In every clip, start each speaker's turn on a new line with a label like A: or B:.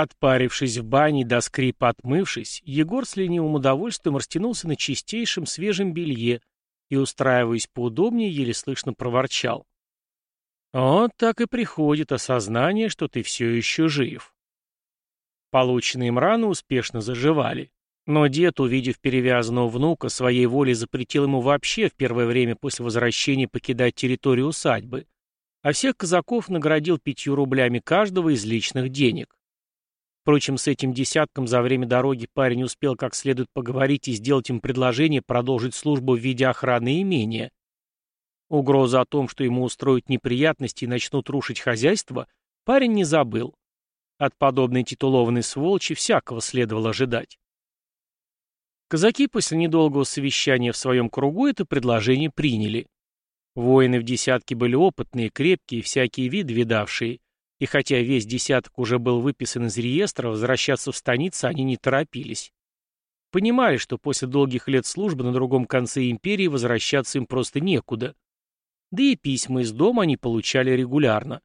A: Отпарившись в бане до скрипа отмывшись, Егор с ленивым удовольствием растянулся на чистейшем свежем белье и, устраиваясь поудобнее, еле слышно проворчал. Вот так и приходит осознание, что ты все еще жив. Полученные им раны успешно заживали. Но дед, увидев перевязанного внука, своей волей запретил ему вообще в первое время после возвращения покидать территорию усадьбы, а всех казаков наградил пятью рублями каждого из личных денег. Впрочем, с этим десятком за время дороги парень успел как следует поговорить и сделать им предложение продолжить службу в виде охраны имения. Угроза о том, что ему устроят неприятности и начнут рушить хозяйство, парень не забыл. От подобной титулованной сволочи всякого следовало ожидать. Казаки после недолгого совещания в своем кругу это предложение приняли. Воины в десятке были опытные, крепкие, всякие виды видавшие, и хотя весь десяток уже был выписан из реестра, возвращаться в станицу они не торопились. Понимали, что после долгих лет службы на другом конце империи возвращаться им просто некуда. Да и письма из дома они получали регулярно.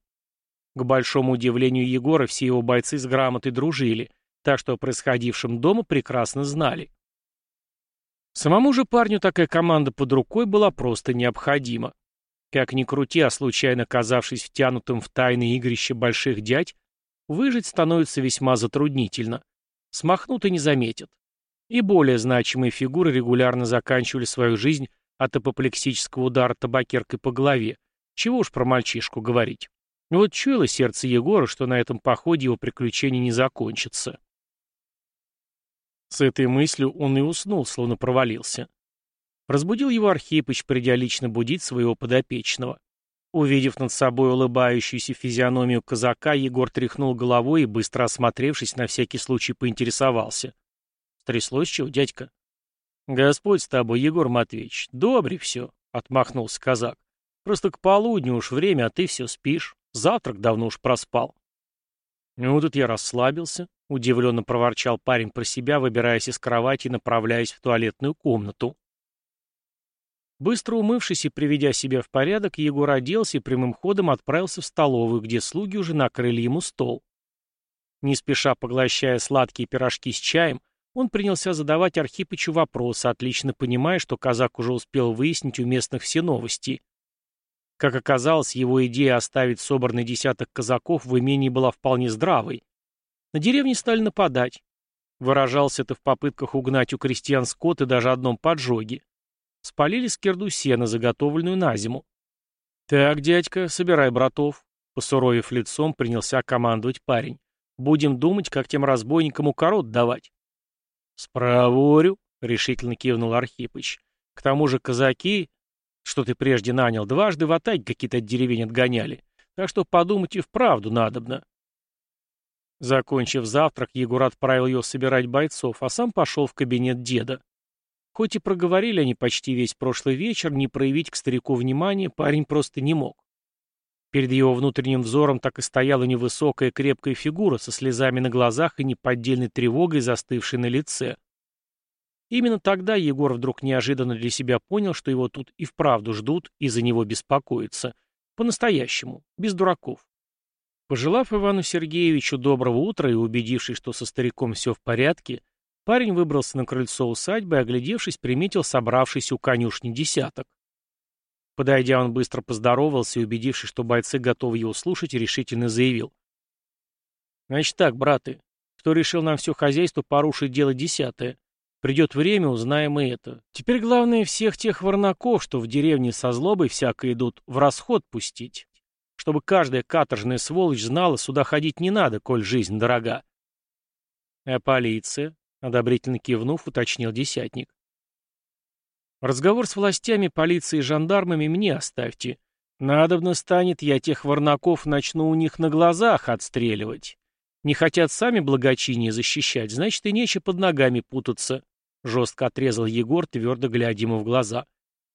A: К большому удивлению Егора все его бойцы с грамотой дружили, так что о происходившем дома прекрасно знали. Самому же парню такая команда под рукой была просто необходима. Как ни крути, а случайно оказавшись втянутым в тайные игрища больших дядь, выжить становится весьма затруднительно. Смахнут и не заметят. И более значимые фигуры регулярно заканчивали свою жизнь от апоплексического удара табакеркой по голове. Чего уж про мальчишку говорить. Вот чуяло сердце Егора, что на этом походе его приключения не закончатся. С этой мыслью он и уснул, словно провалился. Разбудил его Архипыч, придя лично будить своего подопечного. Увидев над собой улыбающуюся физиономию казака, Егор тряхнул головой и, быстро осмотревшись, на всякий случай поинтересовался. «Стряслось чего, дядька?» «Господь с тобой, Егор Матвеевич, добре все», — отмахнулся казак. «Просто к полудню уж время, а ты все спишь. Завтрак давно уж проспал». «Ну, тут я расслабился», — удивленно проворчал парень про себя, выбираясь из кровати и направляясь в туалетную комнату. Быстро умывшись и приведя себя в порядок, Егор оделся и прямым ходом отправился в столовую, где слуги уже накрыли ему стол. Не спеша поглощая сладкие пирожки с чаем, он принялся задавать Архипычу вопросы, отлично понимая, что казак уже успел выяснить у местных все новости. Как оказалось, его идея оставить собранный десяток казаков в имении была вполне здравой. На деревне стали нападать. Выражался это в попытках угнать у крестьян скот и даже одном поджоге. Спалили скирду сена, заготовленную на зиму. «Так, дядька, собирай братов», — посуровив лицом, принялся командовать парень. «Будем думать, как тем разбойникам укорот давать». «Спроворю», — решительно кивнул Архипыч. «К тому же казаки, что ты прежде нанял, дважды в атаке какие-то от деревень отгоняли, так что подумать и вправду надобно». Закончив завтрак, Егор отправил ее собирать бойцов, а сам пошел в кабинет деда. Хоть и проговорили они почти весь прошлый вечер, не проявить к старику внимания парень просто не мог. Перед его внутренним взором так и стояла невысокая крепкая фигура со слезами на глазах и неподдельной тревогой, застывшей на лице. Именно тогда Егор вдруг неожиданно для себя понял, что его тут и вправду ждут и за него беспокоятся. По-настоящему, без дураков. Пожелав Ивану Сергеевичу доброго утра и убедившись, что со стариком все в порядке, Парень выбрался на крыльцо усадьбы и, оглядевшись, приметил собравшийся у конюшни десяток. Подойдя, он быстро поздоровался и, убедившись, что бойцы готовы его слушать, решительно заявил. «Значит так, браты, кто решил нам все хозяйство порушить дело десятое? Придет время, узнаем и это. Теперь главное всех тех ворнаков, что в деревне со злобой всяко идут, в расход пустить. Чтобы каждая каторжная сволочь знала, сюда ходить не надо, коль жизнь дорога. А полиция? Одобрительно кивнув, уточнил десятник. Разговор с властями, полицией и жандармами мне оставьте. Надобно станет, я тех ворнаков начну у них на глазах отстреливать. Не хотят сами благочиние защищать, значит и нече под ногами путаться. Жестко отрезал Егор, твердо глядя ему в глаза.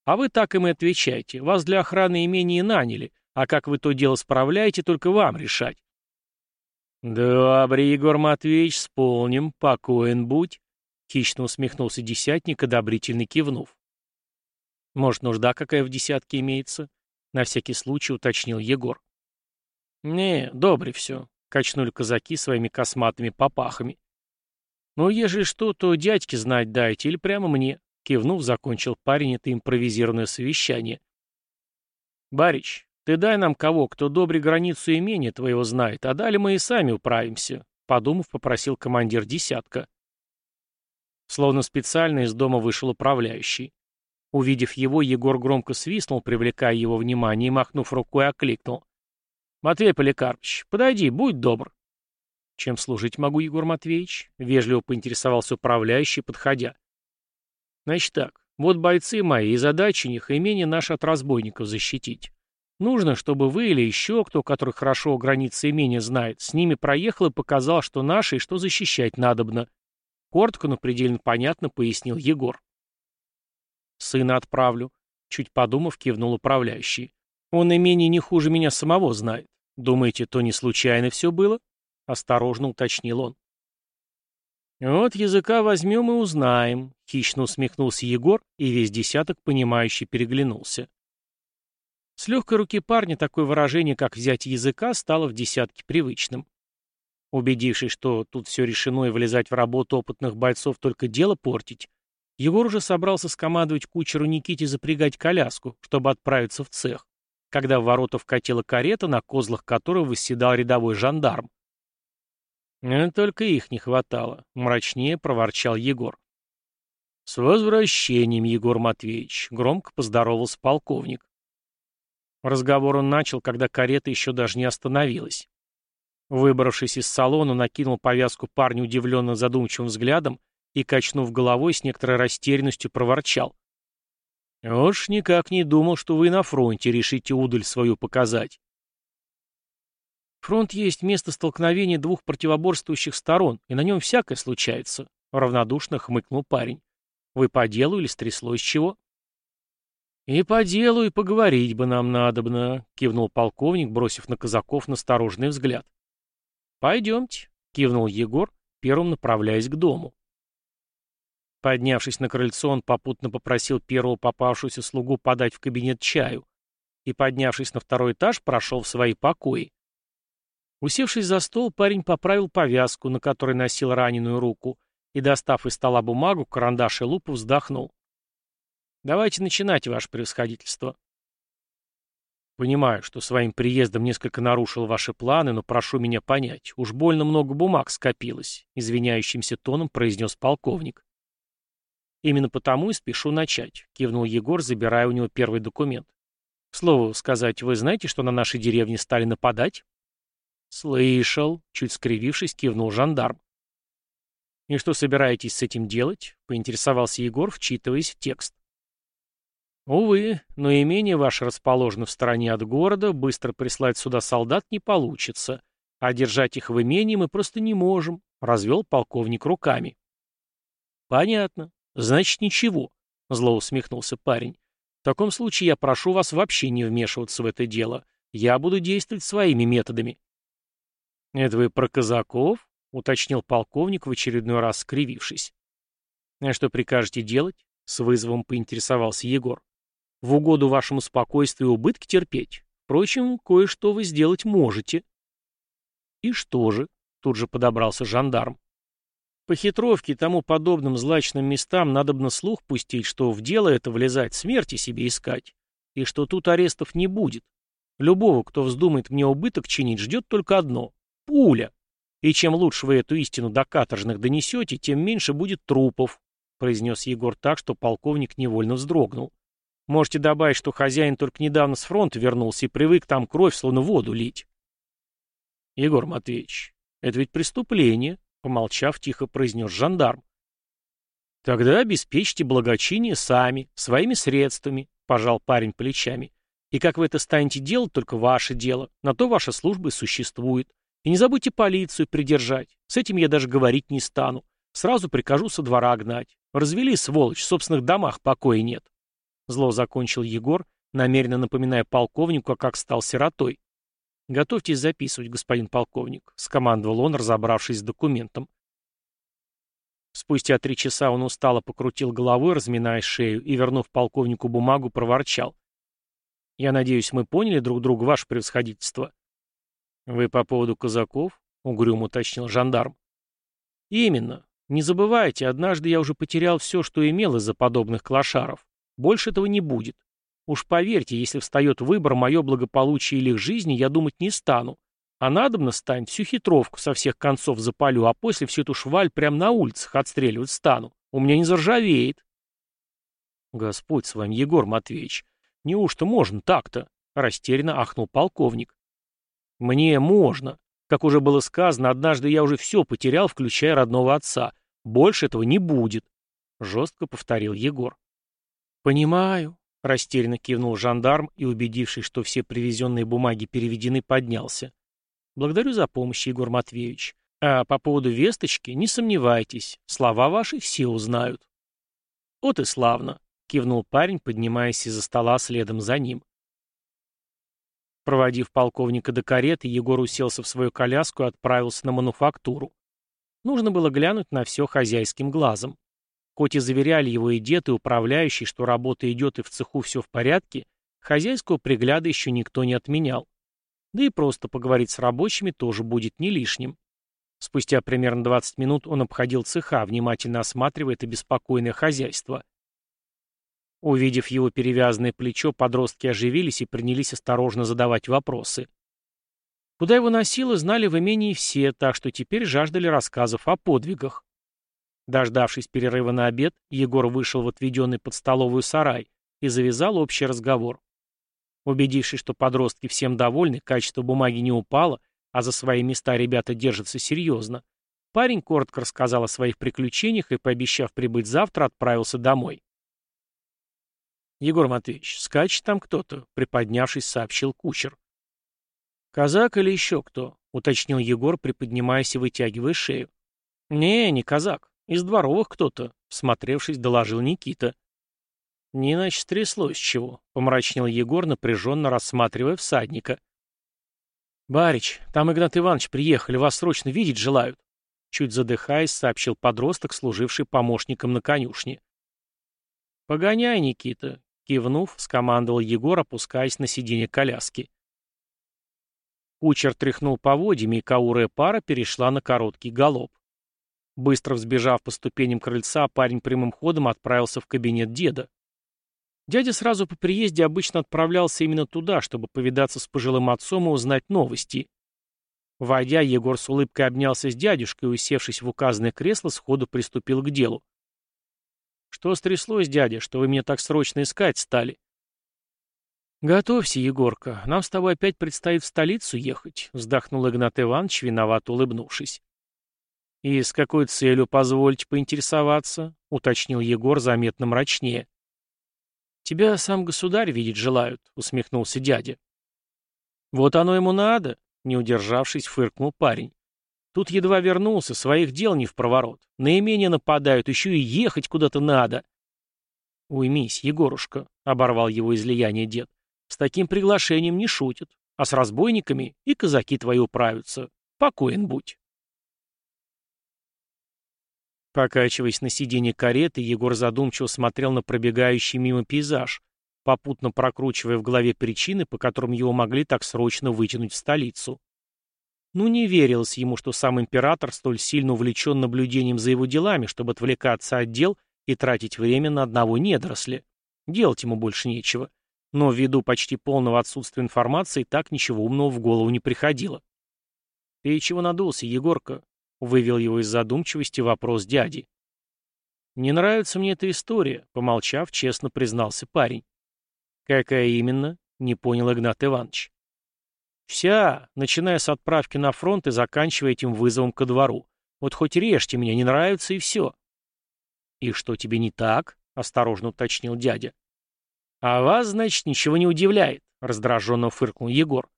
A: А вы так им и отвечайте. Вас для охраны имения наняли, а как вы то дело справляете, только вам решать. «Добре, Егор Матвеевич, сполним, покоен будь», — хищно усмехнулся десятник, одобрительно кивнув. «Может, нужда какая в десятке имеется?» — на всякий случай уточнил Егор. «Не, добре все. — качнули казаки своими косматыми попахами. «Ну, ежели что, то дядьке знать дайте или прямо мне», — кивнув, закончил парень это импровизированное совещание. «Барич, ты дай нам кого, кто добре границу имения твоего знает, а далее мы и сами управимся», — подумав, попросил командир десятка. Словно специально из дома вышел управляющий. Увидев его, Егор громко свистнул, привлекая его внимание, и, махнув рукой, окликнул. «Матвей Поликарпович, подойди, будь добр». «Чем служить могу, Егор Матвеевич?» — вежливо поинтересовался управляющий, подходя. «Значит так, вот бойцы мои, и задача у них имение наше от разбойников защитить. Нужно, чтобы вы или еще кто, который хорошо границы имения знает, с ними проехал и показал, что наши и что защищать надобно. Коротко, но предельно понятно пояснил Егор. Сына отправлю. Чуть подумав, кивнул управляющий. Он имение не хуже меня самого знает. Думаете, то не случайно все было? Осторожно уточнил он. «Вот языка возьмем и узнаем», — хищно усмехнулся Егор, и весь десяток, понимающий, переглянулся. С легкой руки парня такое выражение, как «взять языка», стало в десятке привычным. Убедившись, что тут все решено и влезать в работу опытных бойцов только дело портить, Егор уже собрался скомандовать кучеру Никите запрягать коляску, чтобы отправиться в цех, когда в ворота вкатила карета, на козлах которой восседал рядовой жандарм. «Э, «Только их не хватало», — мрачнее проворчал Егор. «С возвращением, Егор Матвеевич», — громко поздоровался полковник. Разговор он начал, когда карета еще даже не остановилась. Выбравшись из салона, накинул повязку парню удивленно задумчивым взглядом и, качнув головой, с некоторой растерянностью проворчал. «Уж никак не думал, что вы на фронте решите удаль свою показать». Фронт есть место столкновения двух противоборствующих сторон, и на нем всякое случается, — равнодушно хмыкнул парень. Вы по делу или стряслось чего? И по делу, и поговорить бы нам надобно, — кивнул полковник, бросив на казаков настороженный взгляд. Пойдемте, — кивнул Егор, первым направляясь к дому. Поднявшись на крыльцо, он попутно попросил первого попавшуюся слугу подать в кабинет чаю и, поднявшись на второй этаж, прошел в свои покои. Усевшись за стол, парень поправил повязку, на которой носил раненую руку, и, достав из стола бумагу, карандаш и лупу, вздохнул. «Давайте начинать, ваше превосходительство». «Понимаю, что своим приездом несколько нарушил ваши планы, но прошу меня понять. Уж больно много бумаг скопилось», — извиняющимся тоном произнес полковник. «Именно потому и спешу начать», — кивнул Егор, забирая у него первый документ. «К слову сказать, вы знаете, что на нашей деревне стали нападать?» «Слышал», — чуть скривившись, кивнул жандарм. «И что собираетесь с этим делать?» — поинтересовался Егор, вчитываясь в текст. «Увы, но имение ваше расположено в стороне от города, быстро прислать сюда солдат не получится, а держать их в имении мы просто не можем», — развел полковник руками. «Понятно. Значит, ничего», — зло усмехнулся парень. «В таком случае я прошу вас вообще не вмешиваться в это дело. Я буду действовать своими методами». «Это вы про казаков?» — уточнил полковник, в очередной раз скривившись. «А что прикажете делать?» — с вызовом поинтересовался Егор. «В угоду вашему спокойствию убытки терпеть. Впрочем, кое-что вы сделать можете». «И что же?» — тут же подобрался жандарм. «По хитровке и тому подобным злачным местам надобно слух пустить, что в дело это влезать, смерти себе искать, и что тут арестов не будет. Любого, кто вздумает мне убыток чинить, ждет только одно Пуля. И чем лучше вы эту истину до каторжных донесете, тем меньше будет трупов, произнес Егор так, что полковник невольно вздрогнул. Можете добавить, что хозяин только недавно с фронта вернулся и привык там кровь словно воду лить. Егор Матвеевич, это ведь преступление, помолчав, тихо произнес жандарм. Тогда обеспечьте благочиние сами, своими средствами, пожал парень плечами. И как вы это станете делать, только ваше дело. На то ваша служба и существует. И не забудьте полицию придержать. С этим я даже говорить не стану. Сразу прикажу со двора гнать. Развели, сволочь, в собственных домах покоя нет. Зло закончил Егор, намеренно напоминая полковнику, как стал сиротой. «Готовьтесь записывать, господин полковник», — скомандовал он, разобравшись с документом. Спустя три часа он устало покрутил головой, разминая шею, и, вернув полковнику бумагу, проворчал. «Я надеюсь, мы поняли друг друга, ваше превосходительство?» «Вы по поводу казаков?» — угрюмо уточнил жандарм. «Именно. Не забывайте, однажды я уже потерял все, что имел из-за подобных клошаров. Больше этого не будет. Уж поверьте, если встает выбор, мое благополучие или их жизни, я думать не стану. А надобно стань, всю хитровку со всех концов запалю, а после всю эту шваль прямо на улицах отстреливать стану. У меня не заржавеет. Господь с вами, Егор Матвеевич, неужто можно так-то? Растерянно ахнул полковник. Мне можно. Как уже было сказано, однажды я уже все потерял, включая родного отца. Больше этого не будет. Жестко повторил Егор. Понимаю. Растерянно кивнул жандарм и, убедившись, что все привезенные бумаги переведены, поднялся. Благодарю за помощь, Егор Матвеевич. А по поводу весточки, не сомневайтесь, слова ваши все узнают. Вот и славно, кивнул парень, поднимаясь из-за стола следом за ним. Проводив полковника до кареты, Егор уселся в свою коляску и отправился на мануфактуру. Нужно было глянуть на все хозяйским глазом. Хоть и заверяли его и дед, и управляющий, что работа идет и в цеху все в порядке, хозяйского пригляда еще никто не отменял. Да и просто поговорить с рабочими тоже будет не лишним. Спустя примерно 20 минут он обходил цеха, внимательно осматривая это беспокойное хозяйство. Увидев его перевязанное плечо, подростки оживились и принялись осторожно задавать вопросы. Куда его носило, знали в имении все, так что теперь жаждали рассказов о подвигах. Дождавшись перерыва на обед, Егор вышел в отведенный под столовую сарай и завязал общий разговор. Убедившись, что подростки всем довольны, качество бумаги не упало, а за свои места ребята держатся серьезно, парень коротко рассказал о своих приключениях и, пообещав прибыть завтра, отправился домой. «Егор Матвеевич, скачет там кто-то», — приподнявшись, сообщил кучер. «Казак или еще кто?» — уточнил Егор, приподнимаясь и вытягивая шею. «Не, не казак. Из дворовых кто-то», — всмотревшись, доложил Никита. «Не иначе стряслось чего», — помрачнел Егор, напряженно рассматривая всадника. «Барич, там Игнат Иванович приехали, вас срочно видеть желают», — чуть задыхаясь, сообщил подросток, служивший помощником на конюшне. «Погоняй, Никита», — кивнув, скомандовал Егор, опускаясь на сиденье коляски. Кучер тряхнул поводьями, и каурая пара перешла на короткий галоп. Быстро взбежав по ступеням крыльца, парень прямым ходом отправился в кабинет деда. Дядя сразу по приезде обычно отправлялся именно туда, чтобы повидаться с пожилым отцом и узнать новости. Войдя, Егор с улыбкой обнялся с дядюшкой и, усевшись в указанное кресло, сходу приступил к делу. «Что стряслось, дядя, что вы меня так срочно искать стали?» «Готовься, Егорка, нам с тобой опять предстоит в столицу ехать», — вздохнул Игнат Иванович, виновато улыбнувшись. «И с какой целью, позвольте поинтересоваться?» — уточнил Егор заметно мрачнее. «Тебя сам государь видеть желают», — усмехнулся дядя. «Вот оно ему надо», — не удержавшись, фыркнул парень. «Тут едва вернулся, своих дел не в проворот. Наименее нападают, еще и ехать куда-то надо». «Уймись, Егорушка», — оборвал его излияние дед. «С таким приглашением не шутят, а с разбойниками и казаки твои управятся. Покоен будь». Покачиваясь на сиденье кареты, Егор задумчиво смотрел на пробегающий мимо пейзаж, попутно прокручивая в голове причины, по которым его могли так срочно вытянуть в столицу. Ну, не верилось ему, что сам император столь сильно увлечен наблюдением за его делами, чтобы отвлекаться от дел и тратить время на одного недоросля. Делать ему больше нечего. Но ввиду почти полного отсутствия информации так ничего умного в голову не приходило. «Ты чего надулся, Егорка?» Вывел его из задумчивости вопрос дяди. «Не нравится мне эта история», — помолчав, честно признался парень. «Какая именно?» — не понял Игнат Иванович. «Вся, начиная с отправки на фронт и заканчивая этим вызовом ко двору. Вот хоть режьте меня, не нравится, и все». «И что тебе не так?» — осторожно уточнил дядя. «А вас, значит, ничего не удивляет», — раздраженно фыркнул Егор.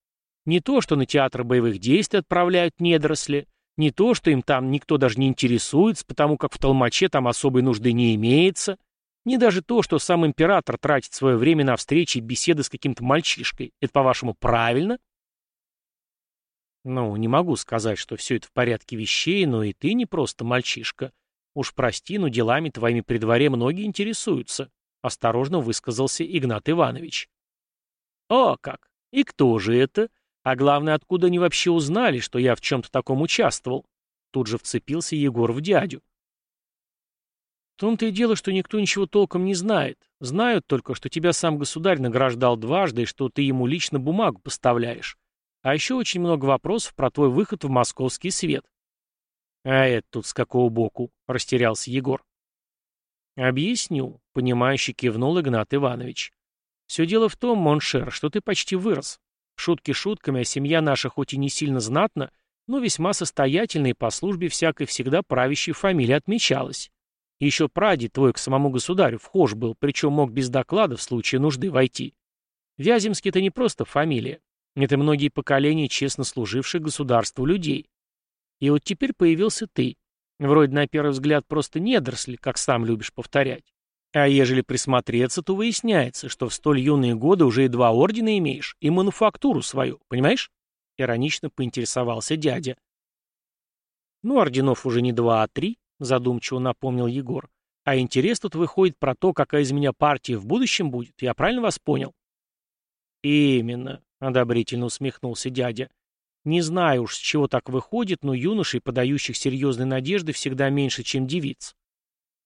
A: «Не то, что на театр боевых действий отправляют недоросли, не то, что им там никто даже не интересуется, потому как в Толмаче там особой нужды не имеется. Не даже то, что сам император тратит свое время на встречи и беседы с каким-то мальчишкой. Это, по-вашему, правильно? Ну, не могу сказать, что все это в порядке вещей, но и ты не просто мальчишка. Уж прости, но делами твоими при дворе многие интересуются. Осторожно высказался Игнат Иванович. О, как! И кто же это? А главное, откуда они вообще узнали, что я в чем-то таком участвовал? Тут же вцепился Егор в дядю. В том-то и дело, что никто ничего толком не знает. Знают только, что тебя сам государь награждал дважды и что ты ему лично бумагу поставляешь. А еще очень много вопросов про твой выход в московский свет. А это тут с какого боку? Растерялся Егор. Объясню, понимающе кивнул Игнат Иванович. Все дело в том, mon cher, что ты почти вырос. Шутки шутками, а семья наша хоть и не сильно знатна, но весьма состоятельной по службе всякой всегда правящей фамилии отмечалась. Еще прадед твой к самому государю вхож был, причем мог без доклада в случае нужды войти. Вяземский — это не просто фамилия. Это многие поколения честно служивших государству людей. И вот теперь появился ты. Вроде на первый взгляд просто недоросли, как сам любишь повторять. А ежели присмотреться, то выясняется, что в столь юные годы уже и два ордена имеешь, и мануфактуру свою, понимаешь? Иронично поинтересовался дядя. Ну, орденов уже не два, а три, задумчиво напомнил Егор. А интерес тут выходит про то, какая из меня партия в будущем будет. Я правильно вас понял? Именно, одобрительно усмехнулся дядя. Не знаю уж, с чего так выходит, но юношей, подающих серьезные надежды, всегда меньше, чем девиц.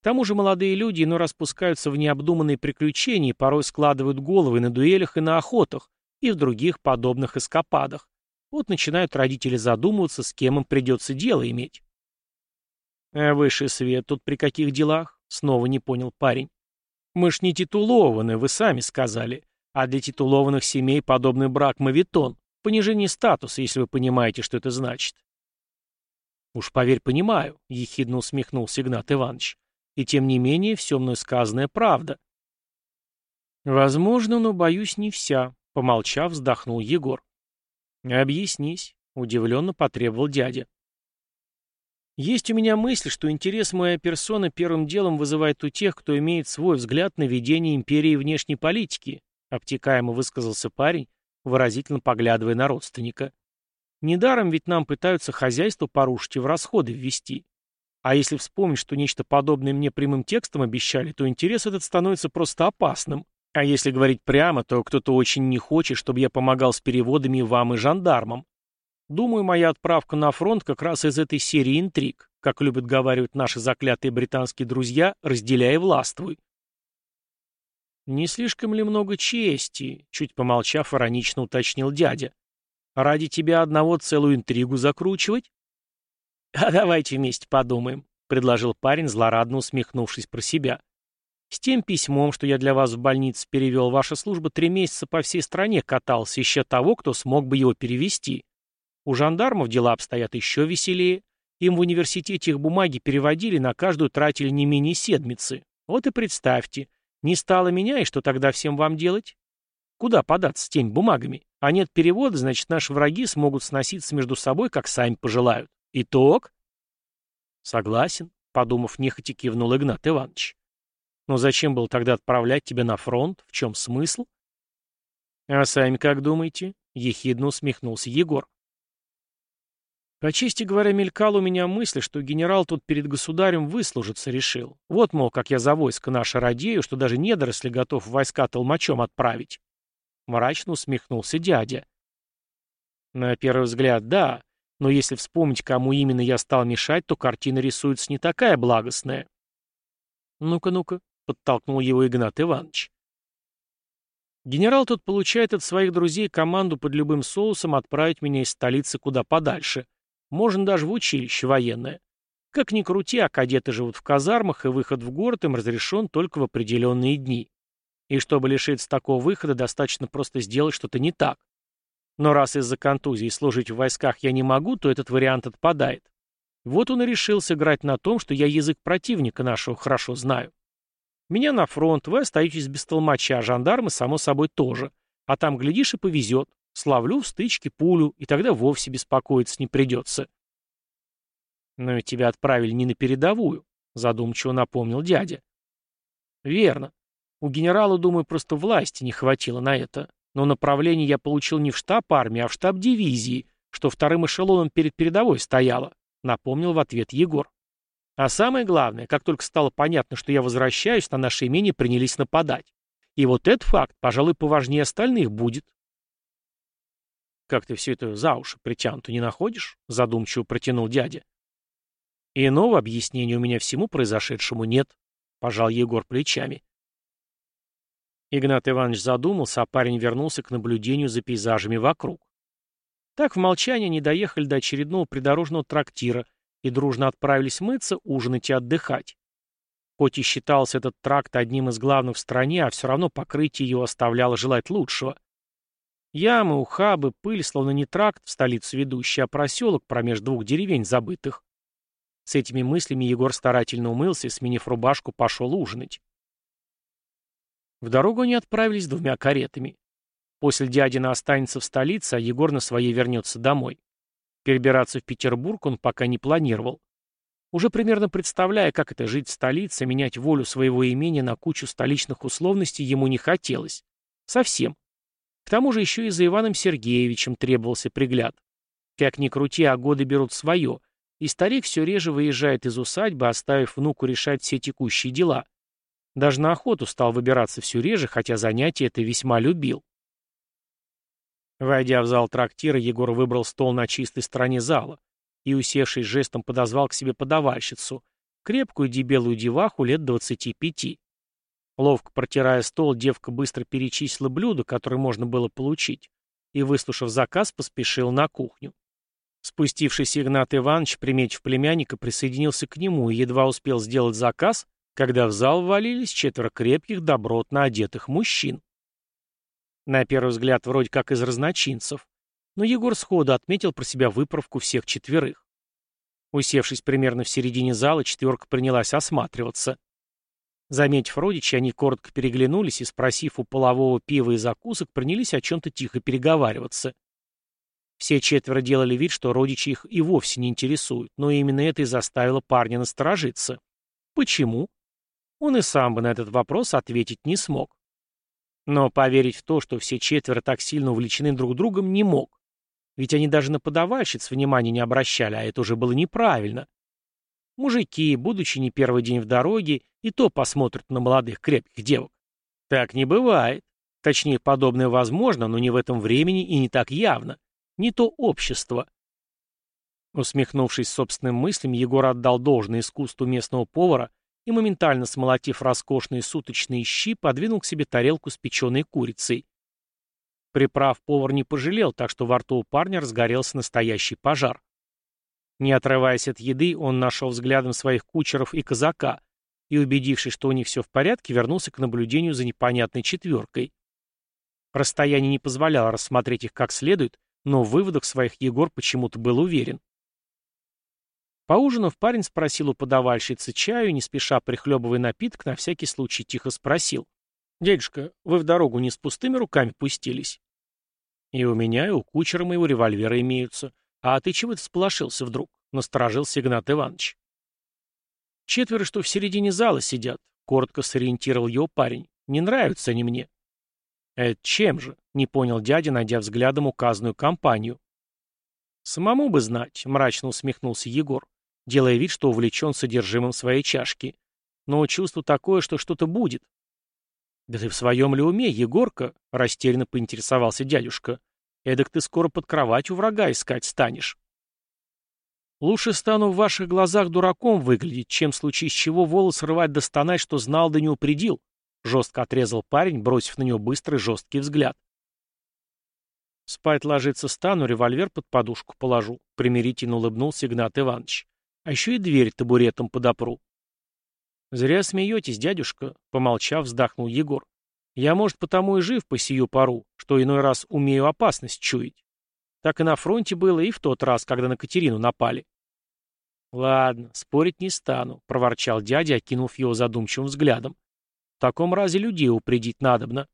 A: Тому же молодые люди иной распускаются в необдуманные приключения и порой складывают головы на дуэлях и на охотах, и в других подобных эскападах. Вот начинают родители задумываться, с кем им придется дело иметь. «А высший свет тут при каких делах?» — снова не понял парень. «Мы ж не титулованы, вы сами сказали. А для титулованных семей подобный брак мавитон. Понижение статуса, если вы понимаете, что это значит». «Уж поверь, понимаю», — ехидно усмехнулся Игнат Иванович. И тем не менее, все мной сказанное правда. Возможно, но, боюсь, не вся, помолчав, вздохнул Егор. Объяснись, удивленно потребовал дядя. Есть у меня мысль, что интерес моя персона первым делом вызывает у тех, кто имеет свой взгляд на ведение империи внешней политики, обтекаемо высказался парень, выразительно поглядывая на родственника. Недаром ведь нам пытаются хозяйство порушить и в расходы ввести. А если вспомнить, что нечто подобное мне прямым текстом обещали, то интерес этот становится просто опасным. А если говорить прямо, то кто-то очень не хочет, чтобы я помогал с переводами вам и жандармам. Думаю, моя отправка на фронт как раз из этой серии интриг, как любят говаривать наши заклятые британские друзья, разделяя властвуй. «Не слишком ли много чести?» — чуть помолчав, иронично уточнил дядя. «Ради тебя одного целую интригу закручивать?» «А давайте вместе подумаем», — предложил парень, злорадно усмехнувшись про себя. «С тем письмом, что я для вас в больнице перевел, ваша служба три месяца по всей стране катался, ища того, кто смог бы его перевести. У жандармов дела обстоят еще веселее. Им в университете их бумаги переводили, на каждую тратили не менее седмицы. Вот и представьте, не стало меня, и что тогда всем вам делать? Куда податься с теми бумагами? А нет перевода, значит, наши враги смогут сноситься между собой, как сами пожелают. Итог? Согласен, подумав, нехотя кивнул Игнат Иванович. Но зачем было тогда отправлять тебя на фронт? В чем смысл? А сами как думаете? Ехидно усмехнулся Егор. По чести говоря, мелькала у меня мысль, что генерал тут перед государем выслужиться решил. Вот, мол, как я за войско наше радею, что даже недоросли готов войска толмачом отправить. Мрачно усмехнулся дядя. На первый взгляд, да, но если вспомнить, кому именно я стал мешать, то картина рисуется не такая благостная. «Ну-ка, ну-ка», — подтолкнул его Игнат Иванович. Генерал тут получает от своих друзей команду под любым соусом отправить меня из столицы куда подальше. Можно даже в училище военное. Как ни крути, а кадеты живут в казармах, и выход в город им разрешен только в определенные дни. И чтобы лишиться такого выхода, достаточно просто сделать что-то не так. Но раз из-за контузии служить в войсках я не могу, то этот вариант отпадает. Вот он и решил сыграть на том, что я язык противника нашего хорошо знаю. Меня на фронт, вы остаетесь без толмача, а жандармы, само собой, тоже. А там, глядишь, и повезет. Славлю в стычке пулю, и тогда вовсе беспокоиться не придется. Но ведь тебя отправили не на передовую, задумчиво напомнил дядя. Верно. У генерала, думаю, просто власти не хватило на это. Но направление я получил не в штаб армии, а в штаб дивизии, что вторым эшелоном перед передовой стояло, напомнил в ответ Егор. А самое главное, как только стало понятно, что я возвращаюсь, на наше имение принялись нападать. И вот этот факт, пожалуй, поважнее остальных будет. Как ты все это за уши притянуто не находишь? Задумчиво протянул дядя. Иного объяснения у меня всему произошедшему нет, пожал Егор плечами. Игнат Иванович задумался, а парень вернулся к наблюдению за пейзажами вокруг. Так в молчании они доехали до очередного придорожного трактира и дружно отправились мыться, ужинать и отдыхать. Хоть и считался этот тракт одним из главных в стране, а все равно покрытие его оставляло желать лучшего. Ямы, ухабы, пыль, словно не тракт в столицу ведущий, а проселок промеж двух деревень забытых. С этими мыслями Егор старательно умылся и, сменив рубашку, пошел ужинать. В дорогу они отправились двумя каретами. После дядина останется в столице, а Егор на своей вернется домой. Перебираться в Петербург он пока не планировал. Уже примерно представляя, как это жить в столице, менять волю своего имения на кучу столичных условностей ему не хотелось. Совсем. К тому же еще и за Иваном Сергеевичем требовался пригляд. Как ни крути, а годы берут свое, и старик все реже выезжает из усадьбы, оставив внуку решать все текущие дела. Даже на охоту стал выбираться все реже, хотя занятие это весьма любил. Войдя в зал трактира, Егор выбрал стол на чистой стороне зала и, усевшись жестом, подозвал к себе подавальщицу, крепкую дебелую деваху лет двадцати пяти. Ловко протирая стол, девка быстро перечислила блюда, которые можно было получить, и, выслушав заказ, поспешил на кухню. Спустившийся Игнат Иванович, приметив племянника, присоединился к нему и едва успел сделать заказ, когда в зал ввалились четверо крепких, добротно одетых мужчин. На первый взгляд, вроде как из разночинцев. Но Егор сходу отметил про себя выправку всех четверых. Усевшись примерно в середине зала, четверка принялась осматриваться. Заметив родичей, они коротко переглянулись и, спросив у полового пива и закусок, принялись о чем-то тихо переговариваться. Все четверо делали вид, что родичи их и вовсе не интересуют, но именно это и заставило парня насторожиться. Почему? Он и сам бы на этот вопрос ответить не смог. Но поверить в то, что все четверо так сильно увлечены друг другом, не мог. Ведь они даже на подавальщиц внимания не обращали, а это уже было неправильно. Мужики, будучи не первый день в дороге, и то посмотрят на молодых крепких девок. Так не бывает. Точнее, подобное возможно, но не в этом времени и не так явно. Не то общество. Усмехнувшись собственным мыслям, Егор отдал должное искусству местного повара и, моментально смолотив роскошные суточные щи, подвинул к себе тарелку с печеной курицей. Приправ повар не пожалел, так что во рту у парня разгорелся настоящий пожар. Не отрываясь от еды, он нашел взглядом своих кучеров и казака и, убедившись, что у них все в порядке, вернулся к наблюдению за непонятной четверкой. Расстояние не позволяло рассмотреть их как следует, но в выводах своих Егор почему-то был уверен. Поужинав, парень спросил у подавальщицы чаю, не спеша прихлебывая напиток, на всякий случай тихо спросил. «Дядюшка, вы в дорогу не с пустыми руками пустились?» «И у меня, и у кучера моего револьвера имеются. А ты чего-то сполошился вдруг?» — насторожился Игнат Иванович. «Четверо, что в середине зала сидят», — коротко сориентировал его парень. «Не нравятся они мне». «Это чем же?» — не понял дядя, найдя взглядом указанную компанию. «Самому бы знать», — мрачно усмехнулся Егор делая вид, что увлечен содержимым своей чашки. Но чувство такое, что что-то будет. «Да ты в своем ли уме, Егорка?» — растерянно поинтересовался дядюшка. «Эдак ты скоро под кроватью врага искать станешь». «Лучше стану в ваших глазах дураком выглядеть, чем в случае чего волос рвать да стонать, что знал да не упредил», — жестко отрезал парень, бросив на него быстрый жесткий взгляд. «Спать ложиться стану, револьвер под подушку положу», — примирительно улыбнулся Игнат Иванович. А еще и дверь табуретом подопру. «Зря смеетесь, дядюшка», — помолчав, вздохнул Егор. «Я, может, потому и жив по сию пару, что иной раз умею опасность чуять. Так и на фронте было, и в тот раз, когда на Катерину напали». «Ладно, спорить не стану», — проворчал дядя, окинув его задумчивым взглядом. «В таком разе людей упредить надобно».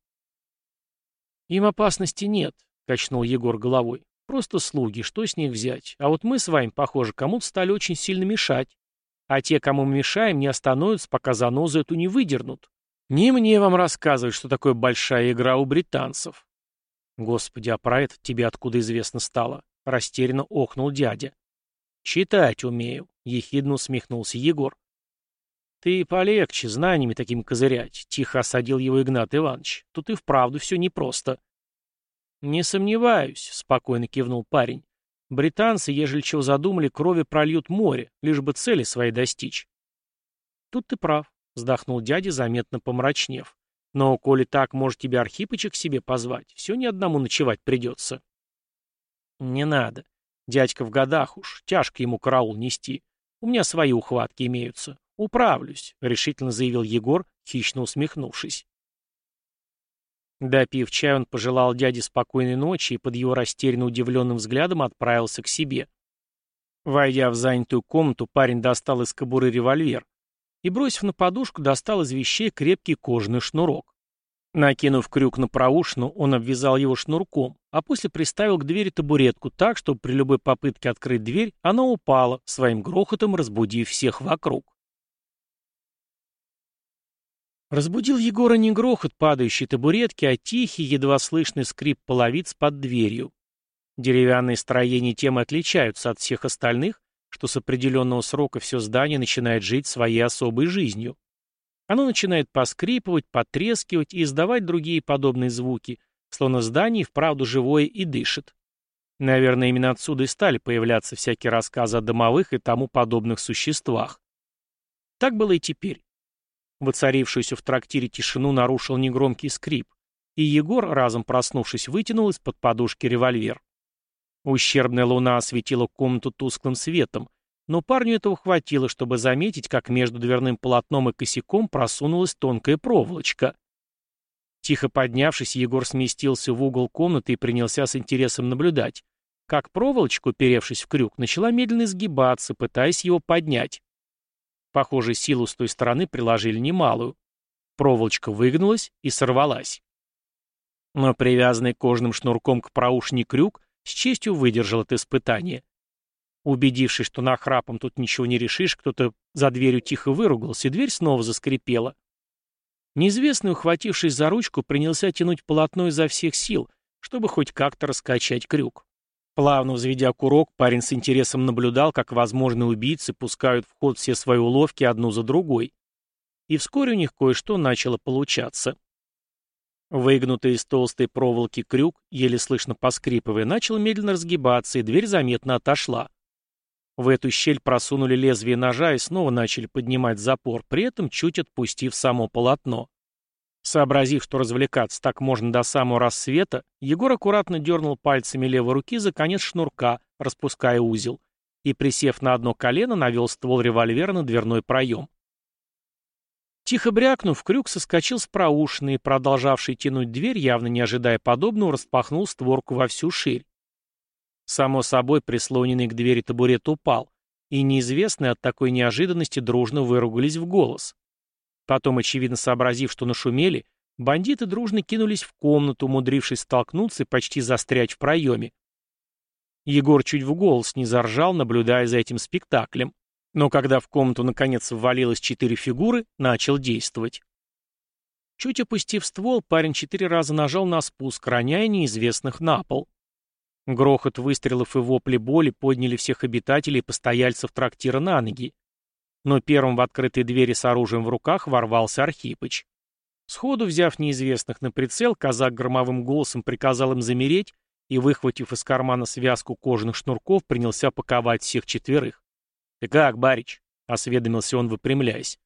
A: «Им опасности нет», — качнул Егор головой. Просто слуги, что с них взять? А вот мы с вами, похоже, кому-то стали очень сильно мешать. А те, кому мы мешаем, не остановятся, пока занозу эту не выдернут. Не мне вам рассказывать, что такое большая игра у британцев. Господи, а про это тебе откуда известно стало? Растерянно охнул дядя. Читать умею, ехидно усмехнулся Егор. Ты полегче, знаниями таким козырять, тихо осадил его Игнат Иванович. Тут и вправду все непросто. «Не сомневаюсь», — спокойно кивнул парень. «Британцы, ежели чего задумали, крови прольют море, лишь бы цели своей достичь». «Тут ты прав», — вздохнул дядя, заметно помрачнев. «Но, коли так, может, тебе Архипыча к себе позвать? Все ни одному ночевать придется». «Не надо. Дядька в годах уж, тяжко ему караул нести. У меня свои ухватки имеются. Управлюсь», — решительно заявил Егор, хищно усмехнувшись. Допив чай, он пожелал дяде спокойной ночи и под его растерянно удивленным взглядом отправился к себе. Войдя в занятую комнату, парень достал из кобуры револьвер и, бросив на подушку, достал из вещей крепкий кожаный шнурок. Накинув крюк на проушину, он обвязал его шнурком, а после приставил к двери табуретку так, чтобы при любой попытке открыть дверь она упала, своим грохотом разбудив всех вокруг. Разбудил Егора не грохот падающей табуретки, а тихий, едва слышный скрип половиц под дверью. Деревянные строения тем и отличаются от всех остальных, что с определенного срока все здание начинает жить своей особой жизнью. Оно начинает поскрипывать, потрескивать и издавать другие подобные звуки, словно здание вправду живое и дышит. Наверное, именно отсюда и стали появляться всякие рассказы о домовых и тому подобных существах. Так было и теперь. Воцарившуюся в трактире тишину нарушил негромкий скрип, и Егор, разом проснувшись, вытянул из-под подушки револьвер. Ущербная луна осветила комнату тусклым светом, но парню этого хватило, чтобы заметить, как между дверным полотном и косяком просунулась тонкая проволочка. Тихо поднявшись, Егор сместился в угол комнаты и принялся с интересом наблюдать, как проволочка, уперевшись в крюк, начала медленно изгибаться, пытаясь его поднять. Похоже, силу с той стороны приложили немалую. Проволочка выгнулась и сорвалась. Но привязанный кожным шнурком к проушине крюк с честью выдержал это испытание. Убедившись, что на храпом тут ничего не решишь, кто-то за дверью тихо выругался, и дверь снова заскрипела. Неизвестный, ухватившись за ручку, принялся тянуть полотно изо всех сил, чтобы хоть как-то раскачать крюк. Плавно взведя курок, парень с интересом наблюдал, как возможные убийцы пускают в ход все свои уловки одну за другой. И вскоре у них кое-что начало получаться. Выгнутый из толстой проволоки крюк, еле слышно поскрипывая, начал медленно разгибаться, и дверь заметно отошла. В эту щель просунули лезвие ножа и снова начали поднимать запор, при этом чуть отпустив само полотно. Сообразив, что развлекаться так можно до самого рассвета, Егор аккуратно дернул пальцами левой руки за конец шнурка, распуская узел, и, присев на одно колено, навел ствол револьвера на дверной проем. Тихо брякнув, крюк соскочил с проушины и, продолжавший тянуть дверь, явно не ожидая подобного, распахнул створку во всю ширь. Само собой, прислоненный к двери табурет упал, и неизвестные от такой неожиданности дружно выругались в голос. Потом, очевидно сообразив, что нашумели, бандиты дружно кинулись в комнату, умудрившись столкнуться и почти застрять в проеме. Егор чуть в голос не заржал, наблюдая за этим спектаклем. Но когда в комнату наконец ввалилось четыре фигуры, начал действовать. Чуть опустив ствол, парень четыре раза нажал на спуск, роняя неизвестных на пол. Грохот выстрелов и вопли боли подняли всех обитателей и постояльцев трактира на ноги. Но первым в открытые двери с оружием в руках ворвался Архипыч. Сходу взяв неизвестных на прицел, казак громовым голосом приказал им замереть и, выхватив из кармана связку кожаных шнурков, принялся паковать всех четверых. «Ты как, барич?» — осведомился он, выпрямляясь.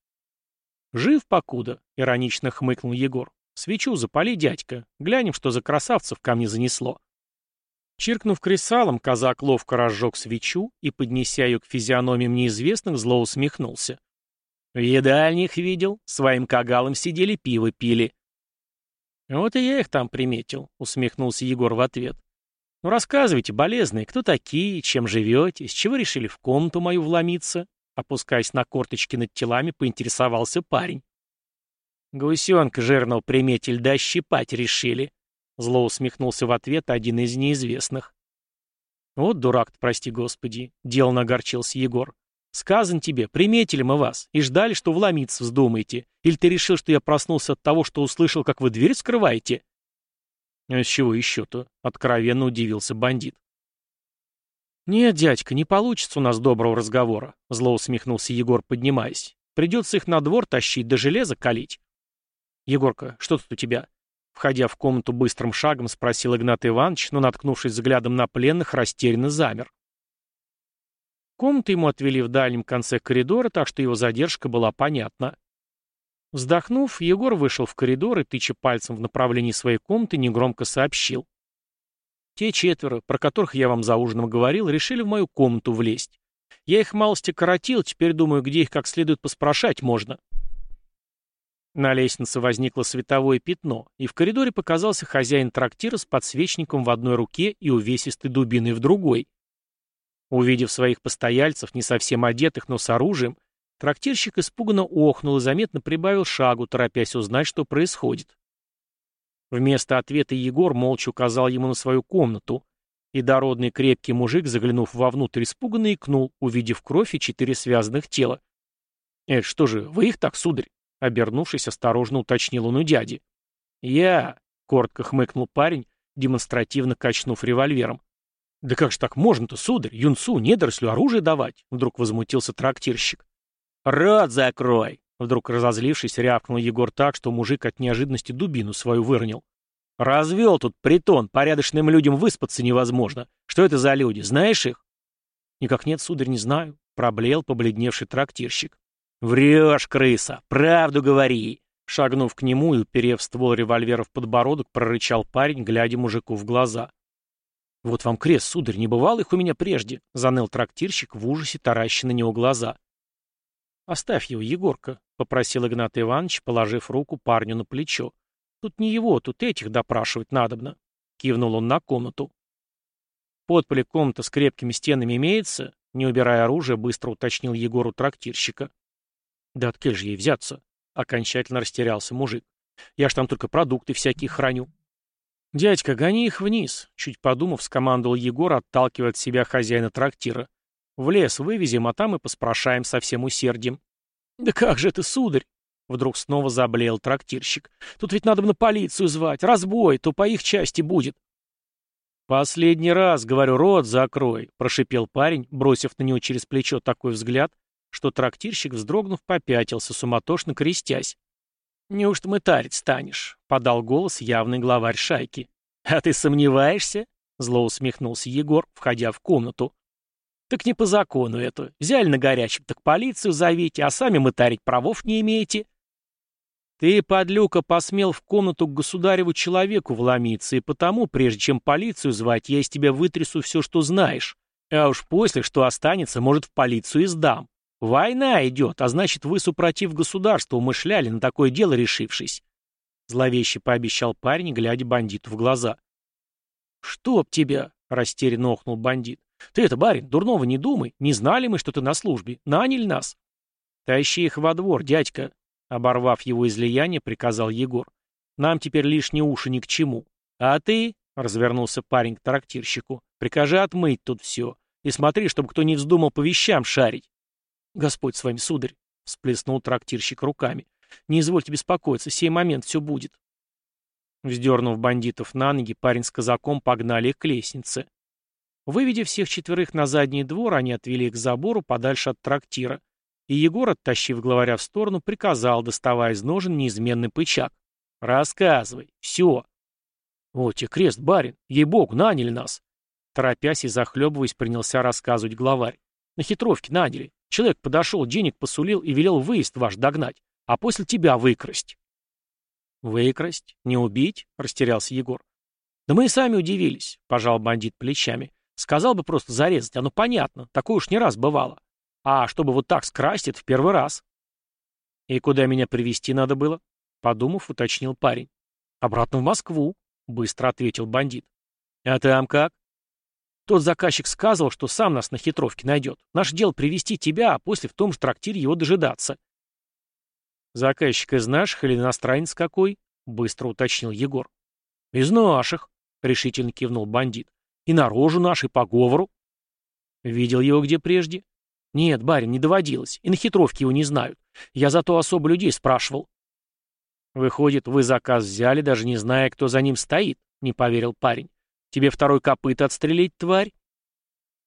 A: «Жив покуда», — иронично хмыкнул Егор. «Свечу запали, дядька. Глянем, что за красавцев ко мне занесло». Чиркнув кресалом, казак ловко разжег свечу и, поднеся ее к физиономиям неизвестных, зло усмехнулся. В едальник видел, своим кагалом сидели, пиво пили. «Вот и я их там приметил», — усмехнулся Егор в ответ. «Ну рассказывайте, болезные, кто такие, чем живете, с чего решили в комнату мою вломиться?» Опускаясь на корточки над телами, поинтересовался парень. «Гусенка жирного приметель да щипать решили», Зло усмехнулся в ответ один из неизвестных. «Вот дурак-то, прости господи», — деланно огорчился Егор. «Сказан тебе, приметили мы вас, и ждали, что вломиться вздумаете. Или ты решил, что я проснулся от того, что услышал, как вы дверь скрываете?» «А с чего еще-то?» — откровенно удивился бандит. «Нет, дядька, не получится у нас доброго разговора», — зло усмехнулся Егор, поднимаясь. «Придется их на двор тащить, до да железа калить». «Егорка, что тут у тебя?» Входя в комнату быстрым шагом, спросил Игнат Иванович, но, наткнувшись взглядом на пленных, растерянно замер. Комнату ему отвели в дальнем конце коридора, так что его задержка была понятна. Вздохнув, Егор вышел в коридор и, тыча пальцем в направлении своей комнаты, негромко сообщил. Те четверо, про которых я вам за ужином говорил, решили в мою комнату влезть. Я их малости коротил, теперь думаю, где их как следует поспрашать можно. На лестнице возникло световое пятно, и в коридоре показался хозяин трактира с подсвечником в одной руке и увесистой дубиной в другой. Увидев своих постояльцев, не совсем одетых, но с оружием, трактирщик испуганно охнул и заметно прибавил шагу, торопясь узнать, что происходит. Вместо ответа Егор молча указал ему на свою комнату, и дородный крепкий мужик, заглянув вовнутрь, испуганно икнул, увидев кровь и четыре связанных тела. «Это что же, вы их так, сударь?» Обернувшись, осторожно уточнил он у дяди. «Я», — коротко хмыкнул парень, демонстративно качнув револьвером. «Да как же так можно-то, сударь, юнцу, недорослю оружие давать?» Вдруг возмутился трактирщик. «Рот закрой!» Вдруг разозлившись, рявкнул Егор так, что мужик от неожиданности дубину свою выронил. «Развел тут притон, порядочным людям выспаться невозможно. Что это за люди, знаешь их?» «Никак нет, сударь, не знаю», — проблеял побледневший трактирщик. «Врешь, крыса, правду говори!» Шагнув к нему и уперев ствол револьвера в подбородок, прорычал парень, глядя мужику в глаза. «Вот вам крест, сударь, не бывал их у меня прежде», — заныл трактирщик в ужасе, тараща на него глаза. «Оставь его, Егорка», — попросил Игнат Иванович, положив руку парню на плечо. «Тут не его, тут этих допрашивать надобно», — кивнул он на комнату. «Подполе комната с крепкими стенами имеется?» Не убирая оружие, быстро уточнил Егору трактирщика. «Да откель же ей взяться?» — окончательно растерялся мужик. «Я ж там только продукты всякие храню». «Дядька, гони их вниз», — чуть подумав, скомандовал Егор, отталкивая от себя хозяина трактира. В лес вывезем, а там и поспрашаем со всем усердием. Да как же это, сударь? Вдруг снова заблеял трактирщик. Тут ведь надо на полицию звать. Разбой, то по их части будет. «Последний раз, говорю, рот закрой», — прошипел парень, бросив на него через плечо такой взгляд, что трактирщик, вздрогнув, попятился, суматошно крестясь. «Неужто мытарить станешь?» — подал голос явный главарь шайки. «А ты сомневаешься?» — зло усмехнулся Егор, входя в комнату. Так не по закону это. Взяли на горячем, так полицию зовите, а сами мытарить правов не имеете. Ты, подлюка, посмел в комнату к государеву человеку вломиться, и потому, прежде чем полицию звать, я из тебя вытрясу все, что знаешь. А уж после, что останется, может, в полицию и сдам. Война идет, а значит, вы, супротив государства, умышляли на такое дело решившись. Зловеще пообещал парень, глядя бандиту в глаза. «Чтоб тебя!» — растерянно охнул бандит. Ты это, барин, дурного не думай. Не знали мы, что ты на службе. Наняли нас. Тащи их во двор, дядька. Оборвав его излияние, приказал Егор. Нам теперь лишние уши ни к чему. А ты, — развернулся парень к трактирщику, — прикажи отмыть тут все. И смотри, чтобы кто не вздумал по вещам шарить. Господь с вами, сударь, — всплеснул трактирщик руками. Не извольте беспокоиться, сей момент все будет. Вздернув бандитов на ноги, парень с казаком погнали их к лестнице. Выведя всех четверых на задний двор, они отвели их к забору подальше от трактира. И Егор, оттащив главаря в сторону, приказал, доставая из ножен неизменный пычак. «Рассказывай. Все». «О, те крест, барин. Ей-богу, наняли нас». Торопясь и захлебываясь, принялся рассказывать главарь. «На хитровке наняли. Человек подошел, денег посулил и велел выезд ваш догнать, а после тебя выкрасть». «Выкрасть? Не убить?» — растерялся Егор. «Да мы и сами удивились», — пожал бандит плечами. Сказал бы просто зарезать, оно понятно, такое уж не раз бывало. А чтобы вот так скрасть, это в первый раз. И куда меня привести надо было? Подумав, уточнил парень. Обратно в Москву, быстро ответил бандит. А там как? Тот заказчик сказал, что сам нас на хитровке найдет. Наше дело привести тебя, а после в том же трактире его дожидаться. Заказчик из наших или иностранец какой? Быстро уточнил Егор. Из наших, решительно кивнул бандит. И на рожу нашей, по говору. Видел его где прежде? Нет, барин, не доводилось. И на хитровке его не знают. Я зато особо людей спрашивал. Выходит, вы заказ взяли, даже не зная, кто за ним стоит, не поверил парень. Тебе второй копыт отстрелить, тварь?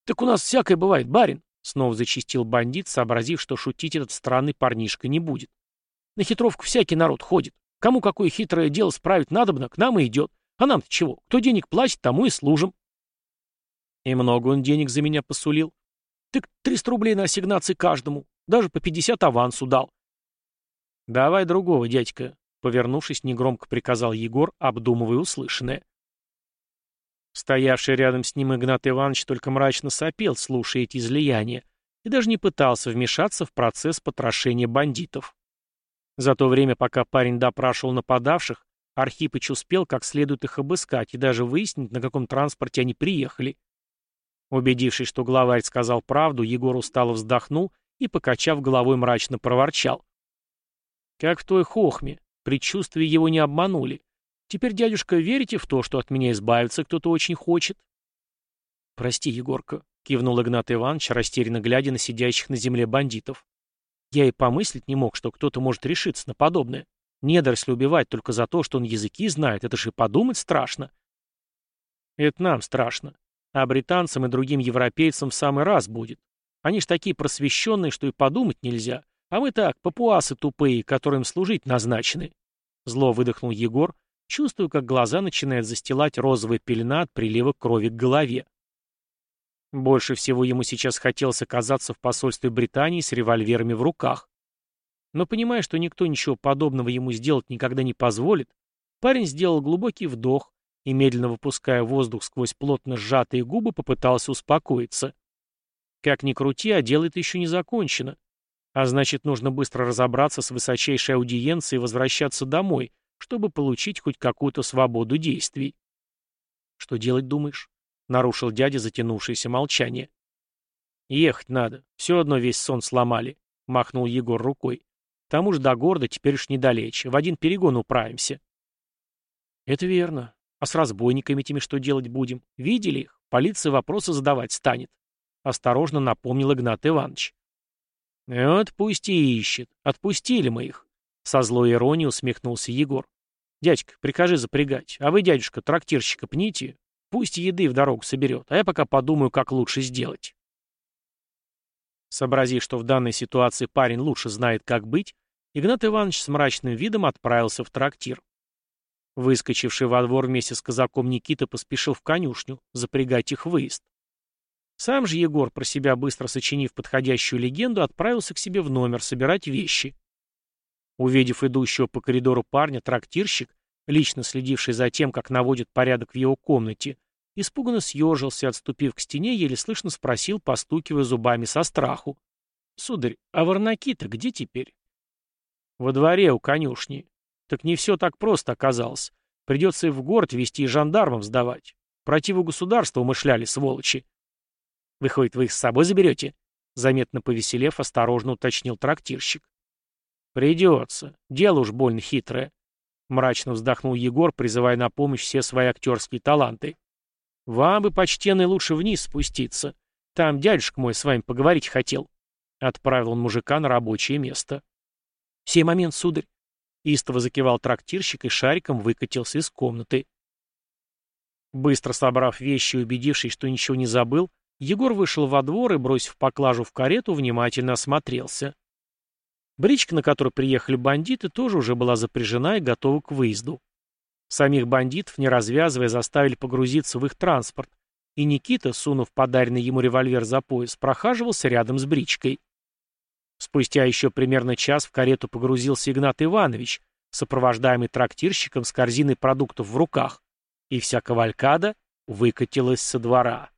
A: Так у нас всякое бывает, барин. Снова зачистил бандит, сообразив, что шутить этот странный парнишка не будет. На хитровку всякий народ ходит. Кому какое хитрое дело справить надобно, к нам и идет. А нам-то чего? Кто денег платит, тому и служим. И много он денег за меня посулил. Так 300 рублей на ассигнации каждому. Даже по 50 авансу дал. Давай другого, дядька. Повернувшись, негромко приказал Егор, обдумывая услышанное. Стоявший рядом с ним Игнат Иванович только мрачно сопел, слушая эти излияния, и даже не пытался вмешаться в процесс потрошения бандитов. За то время, пока парень допрашивал нападавших, Архипыч успел как следует их обыскать и даже выяснить, на каком транспорте они приехали. Убедившись, что главарь сказал правду, Егор устало вздохнул и, покачав головой, мрачно проворчал. «Как в той хохме. Предчувствия его не обманули. Теперь, дядюшка, верите в то, что от меня избавиться кто-то очень хочет?» «Прости, Егорка», — кивнул Игнат Иванович, растерянно глядя на сидящих на земле бандитов. «Я и помыслить не мог, что кто-то может решиться на подобное. Недоросль убивать только за то, что он языки знает, это же и подумать страшно». «Это нам страшно. А британцам и другим европейцам в самый раз будет. Они ж такие просвещенные, что и подумать нельзя. А мы так, папуасы тупые, которым служить назначены». Зло выдохнул Егор, чувствуя, как глаза начинают застилать розовая пелена от прилива крови к голове. Больше всего ему сейчас хотелось оказаться в посольстве Британии с револьверами в руках. Но понимая, что никто ничего подобного ему сделать никогда не позволит, парень сделал глубокий вдох и, медленно выпуская воздух сквозь плотно сжатые губы, попытался успокоиться. Как ни крути, а дело это еще не закончено. А значит, нужно быстро разобраться с высочайшей аудиенцией и возвращаться домой, чтобы получить хоть какую-то свободу действий. «Что делать, думаешь?» — нарушил дядя затянувшееся молчание. «Ехать надо. Все одно весь сон сломали», — махнул Егор рукой. «К тому же до города теперь уж недалече. В один перегон управимся». «Это верно. А с разбойниками этими что делать будем? Видели их? Полиция вопросы задавать станет. Осторожно напомнил Игнат Иванович. Вот пусть и ищет. Отпустили мы их. Со злой иронией усмехнулся Егор. Дядька, прикажи запрягать. А вы, дядюшка, трактирщика пните. Пусть еды в дорогу соберет, а я пока подумаю, как лучше сделать. Сообразив, что в данной ситуации парень лучше знает, как быть, Игнат Иванович с мрачным видом отправился в трактир. Выскочивший во двор вместе с казаком Никита поспешил в конюшню, запрягать их выезд. Сам же Егор, про себя быстро сочинив подходящую легенду, отправился к себе в номер собирать вещи. Увидев идущего по коридору парня, трактирщик, лично следивший за тем, как наводит порядок в его комнате, испуганно съежился, отступив к стене, еле слышно спросил, постукивая зубами со страху. «Сударь, а варнаки-то где теперь?» «Во дворе у конюшни. Так не все так просто оказалось. Придется и в город вести и жандармов сдавать. Противу государства умышляли, сволочи. Выходит, вы их с собой заберете? Заметно повеселев, осторожно уточнил трактирщик. Придется. Дело уж больно хитрое. Мрачно вздохнул Егор, призывая на помощь все свои актерские таланты. Вам бы, почтенный, лучше вниз спуститься. Там дядюшка мой с вами поговорить хотел. Отправил он мужика на рабочее место. Сей момент, сударь. Истово закивал трактирщик и шариком выкатился из комнаты. Быстро собрав вещи и убедившись, что ничего не забыл, Егор вышел во двор и, бросив поклажу в карету, внимательно осмотрелся. Бричка, на которой приехали бандиты, тоже уже была запряжена и готова к выезду. Самих бандитов, не развязывая, заставили погрузиться в их транспорт, и Никита, сунув подаренный ему револьвер за пояс, прохаживался рядом с бричкой. Спустя еще примерно час в карету погрузился Игнат Иванович, сопровождаемый трактирщиком с корзиной продуктов в руках, и вся кавалькада выкатилась со двора.